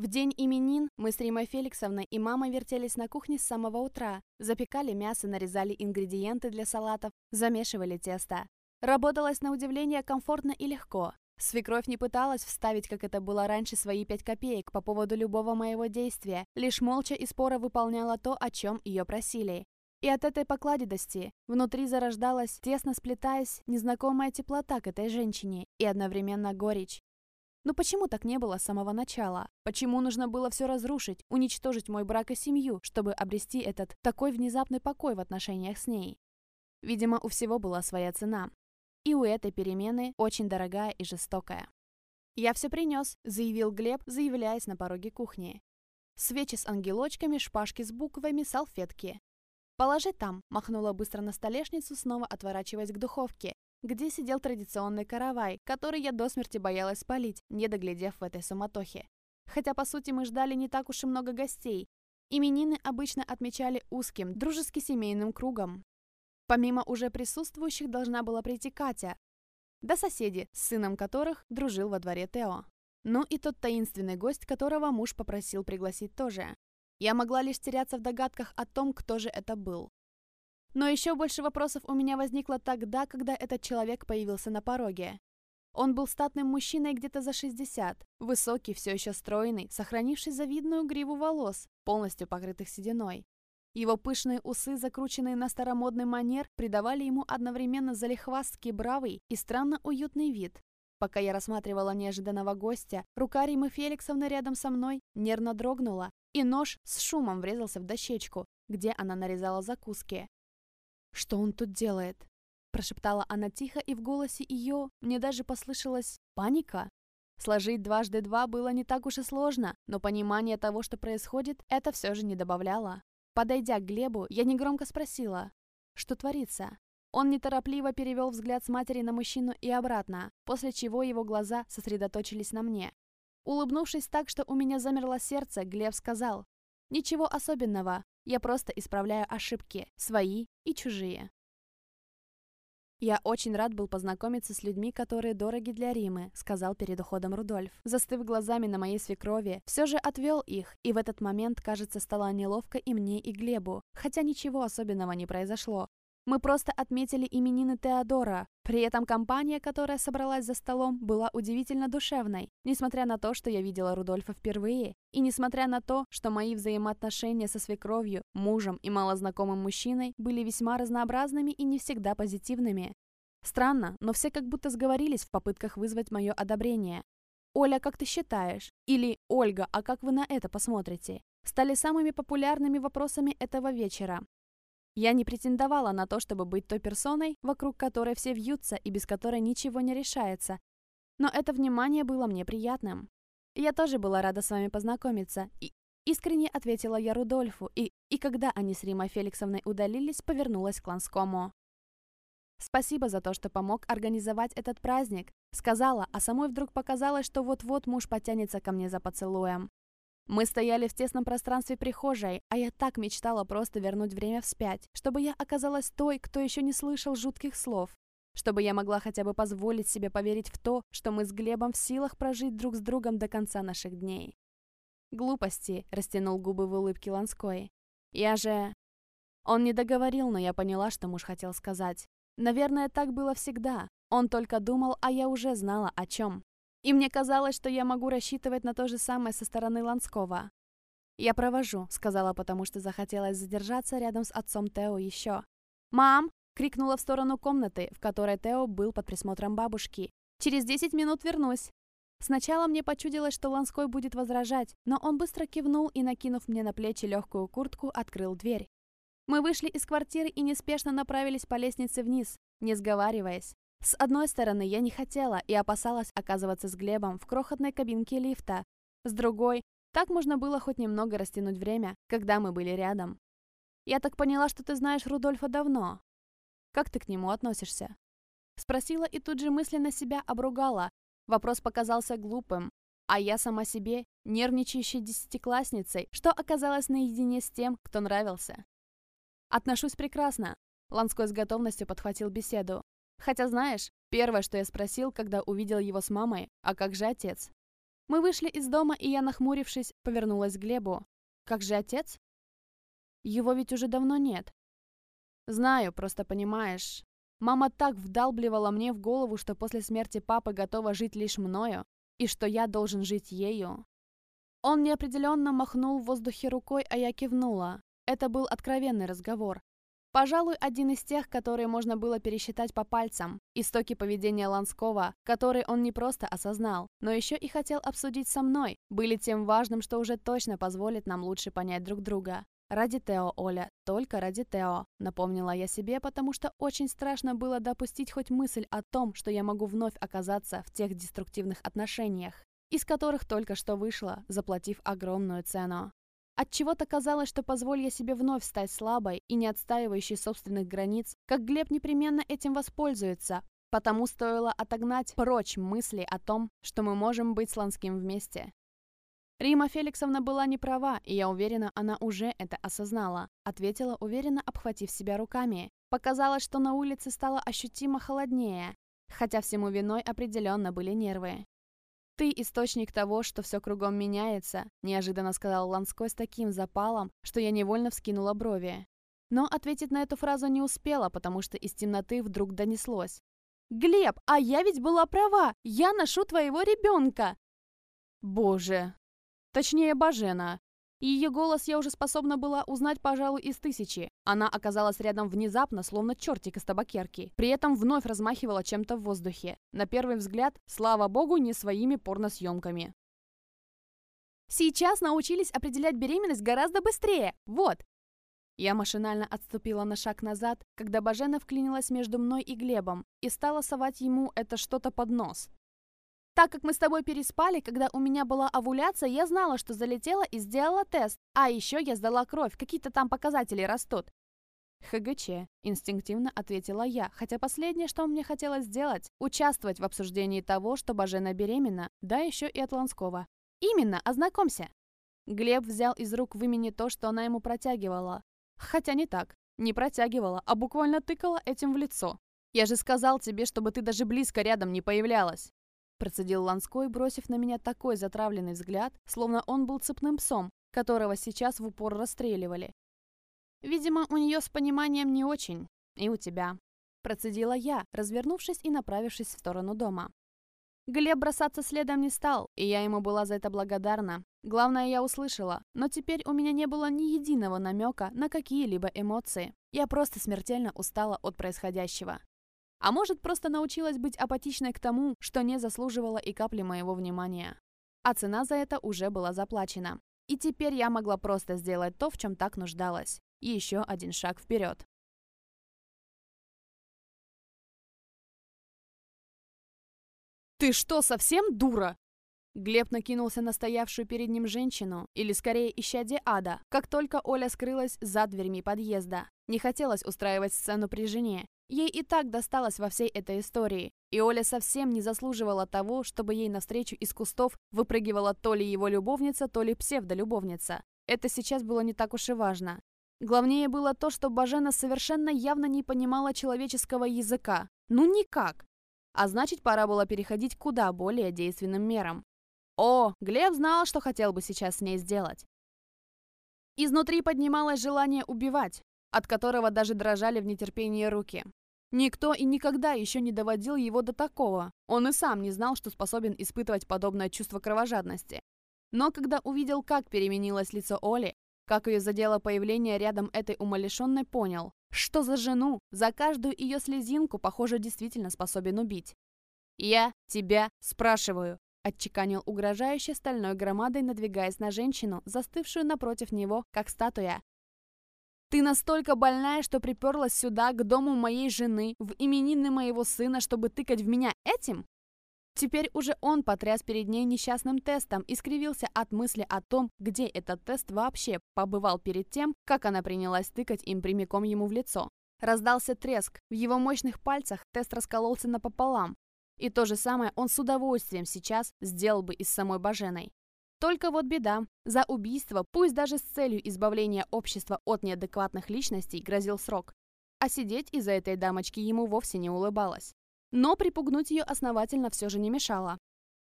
В день именин мы с Римой Феликсовной и мамой вертелись на кухне с самого утра, запекали мясо, нарезали ингредиенты для салатов, замешивали тесто. Работалось на удивление комфортно и легко. Свекровь не пыталась вставить, как это было раньше, свои пять копеек по поводу любого моего действия, лишь молча и споро выполняла то, о чем ее просили. И от этой покладистости внутри зарождалась, тесно сплетаясь, незнакомая теплота к этой женщине и одновременно горечь. Но почему так не было с самого начала? Почему нужно было все разрушить, уничтожить мой брак и семью, чтобы обрести этот такой внезапный покой в отношениях с ней? Видимо, у всего была своя цена. И у этой перемены очень дорогая и жестокая. «Я все принес», — заявил Глеб, заявляясь на пороге кухни. Свечи с ангелочками, шпажки с буквами, салфетки. «Положи там», — махнула быстро на столешницу, снова отворачиваясь к духовке, где сидел традиционный каравай, который я до смерти боялась спалить, не доглядев в этой суматохе. Хотя, по сути, мы ждали не так уж и много гостей. Именины обычно отмечали узким, дружески-семейным кругом. Помимо уже присутствующих должна была прийти Катя, да соседи, с сыном которых дружил во дворе Тео. Ну и тот таинственный гость, которого муж попросил пригласить тоже. Я могла лишь теряться в догадках о том, кто же это был. Но еще больше вопросов у меня возникло тогда, когда этот человек появился на пороге. Он был статным мужчиной где-то за 60, высокий, все еще стройный, сохранивший завидную гриву волос, полностью покрытых сединой. Его пышные усы, закрученные на старомодный манер, придавали ему одновременно залихвастский бравый и странно уютный вид. Пока я рассматривала неожиданного гостя, рука Римы Феликсовны рядом со мной нервно дрогнула, и нож с шумом врезался в дощечку, где она нарезала закуски. «Что он тут делает?» Прошептала она тихо, и в голосе ее мне даже послышалась паника. Сложить дважды два было не так уж и сложно, но понимание того, что происходит, это все же не добавляло. Подойдя к Глебу, я негромко спросила, что творится. Он неторопливо перевел взгляд с матери на мужчину и обратно, после чего его глаза сосредоточились на мне. Улыбнувшись так, что у меня замерло сердце, Глеб сказал, «Ничего особенного, я просто исправляю ошибки, свои и чужие». «Я очень рад был познакомиться с людьми, которые дороги для Римы», сказал перед уходом Рудольф. Застыв глазами на моей свекрови, все же отвел их, и в этот момент, кажется, стало неловко и мне, и Глебу, хотя ничего особенного не произошло. Мы просто отметили именины Теодора. При этом компания, которая собралась за столом, была удивительно душевной, несмотря на то, что я видела Рудольфа впервые, и несмотря на то, что мои взаимоотношения со свекровью, мужем и малознакомым мужчиной были весьма разнообразными и не всегда позитивными. Странно, но все как будто сговорились в попытках вызвать мое одобрение. «Оля, как ты считаешь?» Или «Ольга, а как вы на это посмотрите?» стали самыми популярными вопросами этого вечера. Я не претендовала на то, чтобы быть той персоной, вокруг которой все вьются и без которой ничего не решается. Но это внимание было мне приятным. Я тоже была рада с вами познакомиться. И искренне ответила я Рудольфу, и, и когда они с Римой Феликсовной удалились, повернулась к Ланскому. Спасибо за то, что помог организовать этот праздник. Сказала, а самой вдруг показалось, что вот-вот муж потянется ко мне за поцелуем. Мы стояли в тесном пространстве прихожей, а я так мечтала просто вернуть время вспять, чтобы я оказалась той, кто еще не слышал жутких слов. Чтобы я могла хотя бы позволить себе поверить в то, что мы с Глебом в силах прожить друг с другом до конца наших дней. «Глупости», — растянул губы в улыбке Ланской. «Я же...» Он не договорил, но я поняла, что муж хотел сказать. Наверное, так было всегда. Он только думал, а я уже знала, о чем. И мне казалось, что я могу рассчитывать на то же самое со стороны Ланского. «Я провожу», — сказала, потому что захотелось задержаться рядом с отцом Тео еще. «Мам!» — крикнула в сторону комнаты, в которой Тео был под присмотром бабушки. «Через десять минут вернусь». Сначала мне почудилось, что Ланской будет возражать, но он быстро кивнул и, накинув мне на плечи легкую куртку, открыл дверь. Мы вышли из квартиры и неспешно направились по лестнице вниз, не сговариваясь. С одной стороны, я не хотела и опасалась оказываться с Глебом в крохотной кабинке лифта. С другой, так можно было хоть немного растянуть время, когда мы были рядом. «Я так поняла, что ты знаешь Рудольфа давно. Как ты к нему относишься?» Спросила и тут же мысленно себя обругала. Вопрос показался глупым, а я сама себе нервничающей десятиклассницей, что оказалась наедине с тем, кто нравился. «Отношусь прекрасно», — Ланской с готовностью подхватил беседу. Хотя, знаешь, первое, что я спросил, когда увидел его с мамой, а как же отец? Мы вышли из дома, и я, нахмурившись, повернулась к Глебу. Как же отец? Его ведь уже давно нет. Знаю, просто понимаешь. Мама так вдалбливала мне в голову, что после смерти папы готова жить лишь мною, и что я должен жить ею. Он неопределенно махнул в воздухе рукой, а я кивнула. Это был откровенный разговор. Пожалуй, один из тех, которые можно было пересчитать по пальцам. Истоки поведения Ланского, который он не просто осознал, но еще и хотел обсудить со мной, были тем важным, что уже точно позволит нам лучше понять друг друга. «Ради Тео, Оля, только ради Тео», — напомнила я себе, потому что очень страшно было допустить хоть мысль о том, что я могу вновь оказаться в тех деструктивных отношениях, из которых только что вышла, заплатив огромную цену. Отчего-то казалось, что позволь я себе вновь стать слабой и не отстаивающей собственных границ, как Глеб непременно этим воспользуется, потому стоило отогнать прочь мысли о том, что мы можем быть с Ланским вместе. Рима Феликсовна была не права, и я уверена, она уже это осознала, ответила уверенно, обхватив себя руками. Показалось, что на улице стало ощутимо холоднее, хотя всему виной определенно были нервы. «Ты источник того, что все кругом меняется», неожиданно сказал Ланской с таким запалом, что я невольно вскинула брови. Но ответить на эту фразу не успела, потому что из темноты вдруг донеслось. «Глеб, а я ведь была права! Я ношу твоего ребенка!» «Боже!» Точнее, Бажена. Ее голос я уже способна была узнать, пожалуй, из тысячи. Она оказалась рядом внезапно, словно чертик из табакерки. При этом вновь размахивала чем-то в воздухе. На первый взгляд, слава богу, не своими порносъемками. Сейчас научились определять беременность гораздо быстрее. Вот. Я машинально отступила на шаг назад, когда Бажена вклинилась между мной и Глебом и стала совать ему это что-то под нос. Так как мы с тобой переспали, когда у меня была овуляция, я знала, что залетела и сделала тест. А еще я сдала кровь, какие-то там показатели растут. ХГЧ, инстинктивно ответила я, хотя последнее, что мне хотелось сделать, участвовать в обсуждении того, что Бажена беременна, да еще и от Ланского. Именно, ознакомься. Глеб взял из рук в имени то, что она ему протягивала. Хотя не так. Не протягивала, а буквально тыкала этим в лицо. Я же сказал тебе, чтобы ты даже близко рядом не появлялась. Процедил Ланской, бросив на меня такой затравленный взгляд, словно он был цепным псом, которого сейчас в упор расстреливали. «Видимо, у нее с пониманием не очень. И у тебя». Процедила я, развернувшись и направившись в сторону дома. Глеб бросаться следом не стал, и я ему была за это благодарна. Главное, я услышала, но теперь у меня не было ни единого намека на какие-либо эмоции. Я просто смертельно устала от происходящего. А может, просто научилась быть апатичной к тому, что не заслуживала и капли моего внимания. А цена за это уже была заплачена. И теперь я могла просто сделать то, в чем так нуждалась. И еще один шаг вперед. «Ты что, совсем дура?» Глеб накинулся на стоявшую перед ним женщину, или скорее исчадие ада, как только Оля скрылась за дверьми подъезда. Не хотелось устраивать сцену при жене, Ей и так досталось во всей этой истории, и Оля совсем не заслуживала того, чтобы ей навстречу из кустов выпрыгивала то ли его любовница, то ли псевдолюбовница. Это сейчас было не так уж и важно. Главнее было то, что Бажена совершенно явно не понимала человеческого языка. Ну никак. А значит, пора было переходить куда более действенным мерам. О, Глеб знал, что хотел бы сейчас с ней сделать. Изнутри поднималось желание убивать, от которого даже дрожали в нетерпении руки. Никто и никогда еще не доводил его до такого. Он и сам не знал, что способен испытывать подобное чувство кровожадности. Но когда увидел, как переменилось лицо Оли, как ее задело появление рядом этой умалишенной, понял, что за жену, за каждую ее слезинку, похоже, действительно способен убить. «Я тебя спрашиваю», — отчеканил угрожающе стальной громадой, надвигаясь на женщину, застывшую напротив него, как статуя. Ты настолько больная, что приперлась сюда, к дому моей жены, в именины моего сына, чтобы тыкать в меня этим? Теперь уже он потряс перед ней несчастным тестом и скривился от мысли о том, где этот тест вообще побывал перед тем, как она принялась тыкать им прямиком ему в лицо. Раздался треск, в его мощных пальцах тест раскололся напополам. И то же самое он с удовольствием сейчас сделал бы и с самой Баженой. Только вот беда. За убийство, пусть даже с целью избавления общества от неадекватных личностей, грозил срок. А сидеть из-за этой дамочки ему вовсе не улыбалось. Но припугнуть ее основательно все же не мешало.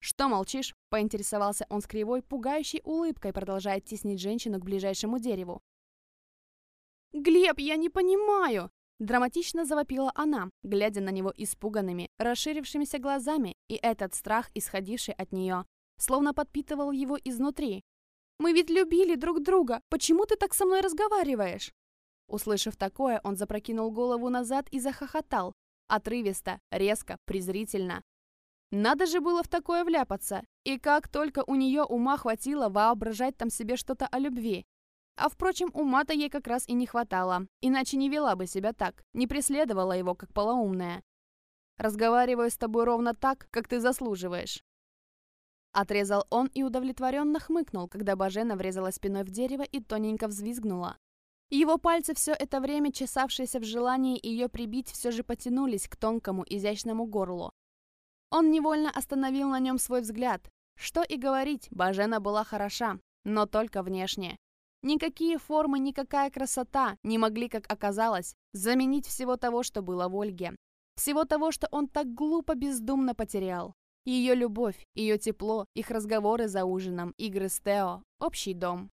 «Что молчишь?» – поинтересовался он с кривой, пугающей улыбкой, продолжая теснить женщину к ближайшему дереву. «Глеб, я не понимаю!» Драматично завопила она, глядя на него испуганными, расширившимися глазами, и этот страх, исходивший от нее, словно подпитывал его изнутри. «Мы ведь любили друг друга! Почему ты так со мной разговариваешь?» Услышав такое, он запрокинул голову назад и захохотал. Отрывисто, резко, презрительно. Надо же было в такое вляпаться. И как только у нее ума хватило воображать там себе что-то о любви. А впрочем, ума-то ей как раз и не хватало. Иначе не вела бы себя так, не преследовала его как полоумная. Разговариваю с тобой ровно так, как ты заслуживаешь. Отрезал он и удовлетворенно хмыкнул, когда Бажена врезала спиной в дерево и тоненько взвизгнула. Его пальцы, все это время чесавшиеся в желании ее прибить, все же потянулись к тонкому, изящному горлу. Он невольно остановил на нем свой взгляд. Что и говорить, Бажена была хороша, но только внешне. Никакие формы, никакая красота не могли, как оказалось, заменить всего того, что было в Ольге. Всего того, что он так глупо, бездумно потерял. Ее любовь, ее тепло, их разговоры за ужином, игры с Тео, общий дом.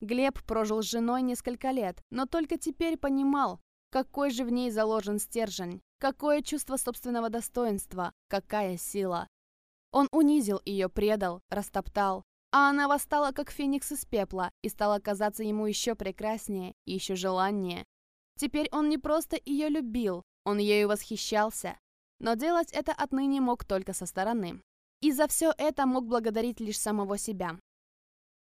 Глеб прожил с женой несколько лет, но только теперь понимал, какой же в ней заложен стержень, какое чувство собственного достоинства, какая сила. Он унизил ее, предал, растоптал, а она восстала, как феникс из пепла, и стала казаться ему еще прекраснее еще желаннее. Теперь он не просто ее любил, он ею восхищался, но делать это отныне мог только со стороны. И за все это мог благодарить лишь самого себя.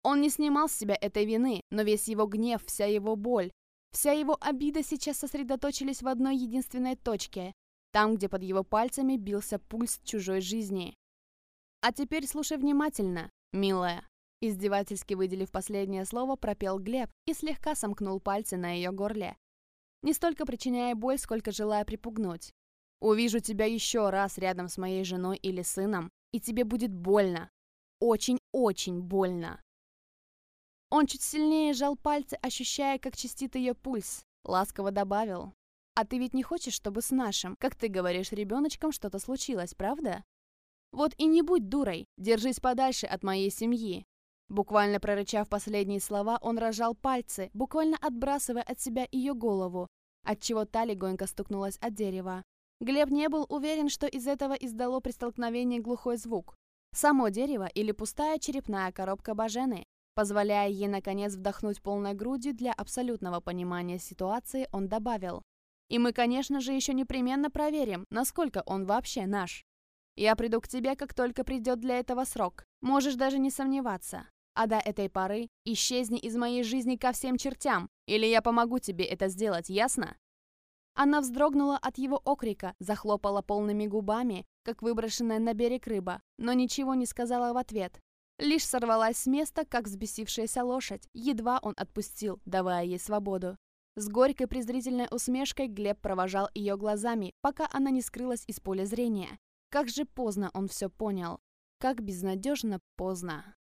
Он не снимал с себя этой вины, но весь его гнев, вся его боль, вся его обида сейчас сосредоточились в одной единственной точке, там, где под его пальцами бился пульс чужой жизни. «А теперь слушай внимательно, милая», издевательски выделив последнее слово, пропел Глеб и слегка сомкнул пальцы на ее горле. Не столько причиняя боль, сколько желая припугнуть. «Увижу тебя еще раз рядом с моей женой или сыном, и тебе будет больно. Очень-очень больно. Он чуть сильнее сжал пальцы, ощущая, как чистит ее пульс. Ласково добавил. «А ты ведь не хочешь, чтобы с нашим, как ты говоришь, ребеночком что-то случилось, правда? Вот и не будь дурой, держись подальше от моей семьи». Буквально прорычав последние слова, он разжал пальцы, буквально отбрасывая от себя ее голову, отчего та легонько стукнулась от дерева. Глеб не был уверен, что из этого издало при столкновении глухой звук. Само дерево или пустая черепная коробка Бажены, Позволяя ей, наконец, вдохнуть полной грудью для абсолютного понимания ситуации, он добавил. «И мы, конечно же, еще непременно проверим, насколько он вообще наш. Я приду к тебе, как только придет для этого срок. Можешь даже не сомневаться. А до этой поры исчезни из моей жизни ко всем чертям, или я помогу тебе это сделать, ясно?» Она вздрогнула от его окрика, захлопала полными губами, как выброшенная на берег рыба, но ничего не сказала в ответ, Лишь сорвалась с места, как взбесившаяся лошадь. Едва он отпустил, давая ей свободу. С горькой презрительной усмешкой Глеб провожал ее глазами, пока она не скрылась из поля зрения. Как же поздно он все понял. Как безнадежно поздно.